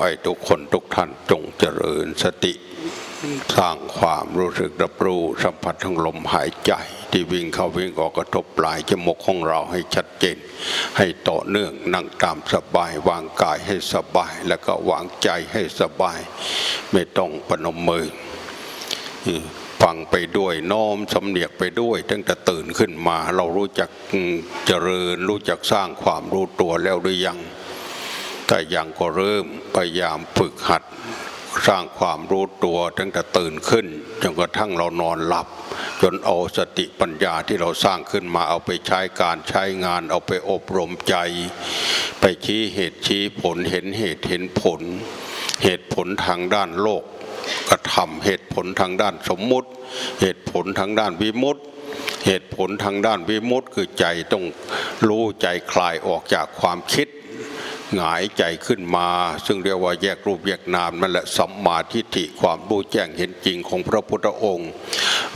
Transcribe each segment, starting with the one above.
ให้ทุกคนทุกท่านจงเจริญสติ สร้างความรู้สึกรับรู้สัมผัสทั้งลมหายใจ ที่วิ่งเข้าวิ่งออกกระทบปลายจมูกของเราให้ชัดเจน ให้ต่อเนื่องนั่งตามสบายวางกายให้สบาย แล้วก็วางใจให้สบาย ไม่ต้องปนมมือฟังไปด้วยน้อมสำเนียกไปด้วยตั้งแต่ตื่นขึ้นมา เรารู้จักเจริญรู้จักสร้างความรู้ตัวแล้วหรือยัง แต่ยังก็เริ่มพยายามฝึกหัด สร้างความรู้ตัวตั้งแต่ตื่นขึ้นจนกระทั่งเรานอนหลับ จนเอาสติปัญญาที่เราสร้างขึ้นมาเอาไปใช้การใช้งาน เอาไปอบรมใจ ไปชี้เหตุชี้ผลเห็นเหตุเห็นผล เหตุผลทางด้านโลกกระทำเหตุผลทางด้านสมมุติ เหตุผลทางด้านวิมุติเหตุผลทางด้านวิมุตติคือใจต้องรู้ใจคลายออกจากความคิด หงายใจขึ้นมา ซึ่งเรียกว่าแยกรูปแยกนามนั่นแหละสัมมาทิฏฐิความรู้แจ้งเห็นจริงของพระพุทธองค์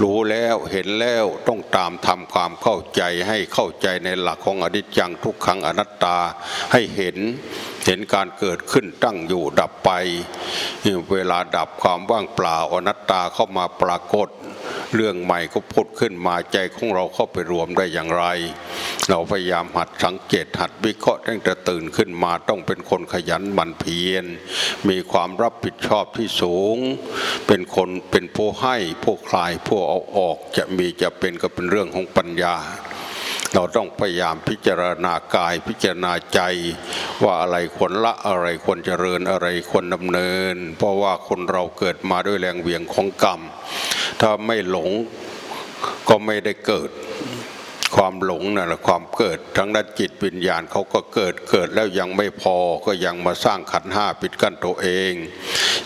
รู้แล้วเห็นแล้วต้องตามทำความเข้าใจให้เข้าใจในหลักของอนิจจังทุกขังอนัตตาให้เห็นเห็นการเกิดขึ้นตั้งอยู่ดับไป เวลาดับความว่างเปล่าอนัตตาเข้ามาปรากฏ เรื่องใหม่ก็พุดขึ้นมาใจของเราเข้าไปรวมได้อย่างไร เราพยายามหัดสังเกตหัดวิเคราะห์ตั้งแต่ตื่นขึ้นมาต้องเป็นคนขยันหมั่นเพียรมีความรับผิดชอบที่สูง เป็นคนเป็นผู้ให้ผู้คลายผู้เอาออกจะมีจะเป็นก็เป็นเรื่องของปัญญาเราต้องพยายามพิจารณากายพิจารณาใจ ว่าอะไรควรละอะไรควรเจริญอะไรควรดำเนิน เพราะว่าคนเราเกิดมาด้วยแรงเวียงของกรรม ถ้าไม่หลงก็ไม่ได้เกิด ความหลงนั่นแหละความเกิดทั้งด้านจิตวิญญาณเขาก็เกิดเกิดแล้วยังไม่พอก็ยังมาสร้างขันห้าปิดกั้นตัวเอง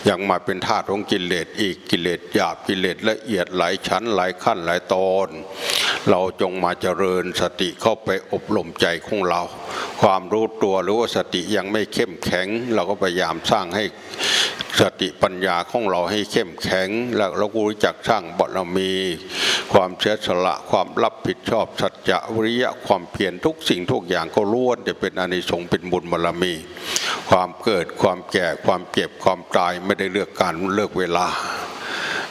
ยังมาเป็นธาตุของกิเลสอีกกิเลสหยาบกิเลสละเอียดหลายชั้นหลายขั้นหลายตอน เราจงมาเจริญสติเข้าไปอบรมใจของเรา ความรู้ตัวหรือว่าสติยังไม่เข้มแข็ง เราก็พยายามสร้างให้สติปัญญาของเราให้เข้มแข็ง แล้วเราก็รู้จักสร้างบารมี ความเสียสละความรับผิดชอบสัจจะวิริยะความเพียรทุกสิ่งทุกอย่างก็ล้วนจะเป็นอนิสงส์เป็นบุญบารมี ความเกิดความแก่ความเจ็บความตายไม่ได้เลือกการเลือกเวลา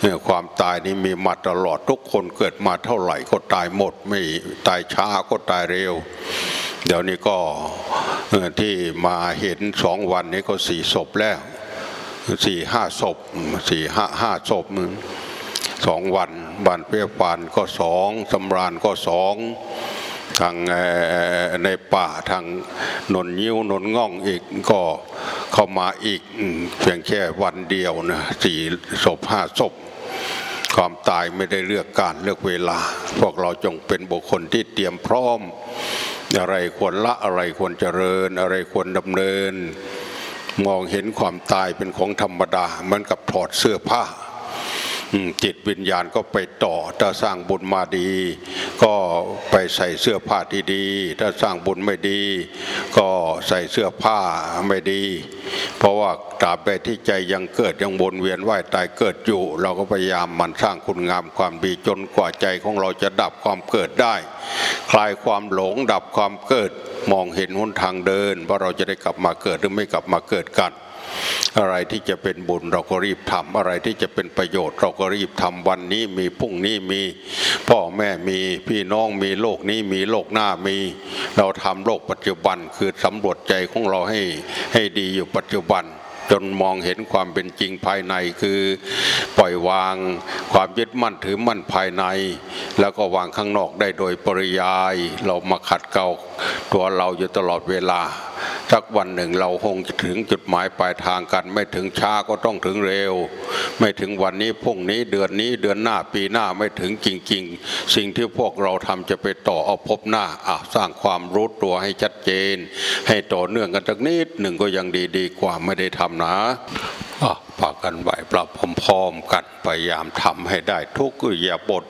เนี่ยความตายนี้มีมาตลอดทุกคนเกิดมาเท่าไหร่ก็ตายหมด ไม่ตายช้าก็ตายเร็ว เดี๋ยวนี้ก็ที่มาเห็นสองวันนี้ก็สี่ศพแล้วสี่ห้าศพสี่ห้าห้าศพมึงสองวันบ้านเพียปานก็สองสำราญก็สองทางในป่าทางนนยิ้วนนง่องอีกก็ เข้ามาอีกเพียงแค่วันเดียวนะสี่ศพห้าศพความตายไม่ได้เลือกการเลือกเวลา พวกเราจงเป็นบุคคลที่เตรียมพร้อม อะไรควรละอะไรควรเจริญ อะไรควรดำเนิน มองเห็นความตายเป็นของธรรมดาเหมือนกับถอดเสื้อผ้าจิตวิญญาณก็ไปต่อ ถ้าสร้างบุญมาดี ก็ไปใส่เสื้อผ้าที่ดี ถ้าสร้างบุญไม่ดี ก็ใส่เสื้อผ้าไม่ดี เพราะว่าตราบใดที่ใจยังเกิดยังวนเวียนว่ายตายเกิดอยู่ เราก็พยายามมันสร้างคุณงามความดีจนกว่าใจของเราจะดับความเกิดได้ คลายความหลงดับความเกิดมองเห็นหนทางเดิน ว่าเราจะได้กลับมาเกิดหรือไม่กลับมาเกิดกัน อะไรที่จะเป็นบุญเราก็รีบทำอะไรที่จะเป็นประโยชน์ เราก็รีบทำวันนี้มีพรุ่งนี้มี พ่อแม่มีพี่น้องมีโลกนี้มีโลกหน้ามี เราทำโลกปัจจุบันคือสำรวจใจของเราให้ให้ดีอยู่ปัจจุบันจนมองเห็นความเป็นจริงภายในคือปล่อยวางความยึดมั่นถือมั่นภายใน แล้วก็วางข้างนอกได้โดยปริยาย เรามาขัดเกลาตัวเราอยู่ตลอดเวลา สักวันหนึ่งเราคงถึงจุดหมายปลายทางกัน ไม่ถึงช้าก็ต้องถึงเร็ว ไม่ถึงวันนี้พรุ่งนี้เดือนนี้เดือนหน้าปีหน้าไม่ถึงจริง ๆ สิ่งที่พวกเราทำจะไปต่อเอาพบหน้าอะสร้างความรู้ตัวให้ชัดเจน ให้ต่อเนื่องกันสักนิดหนึ่งก็ยังดีดีกว่าไม่ได้ทำนะฝากกันไหวปรับพร้อมๆกันพยายามทำให้ได้ทุกอิยาบท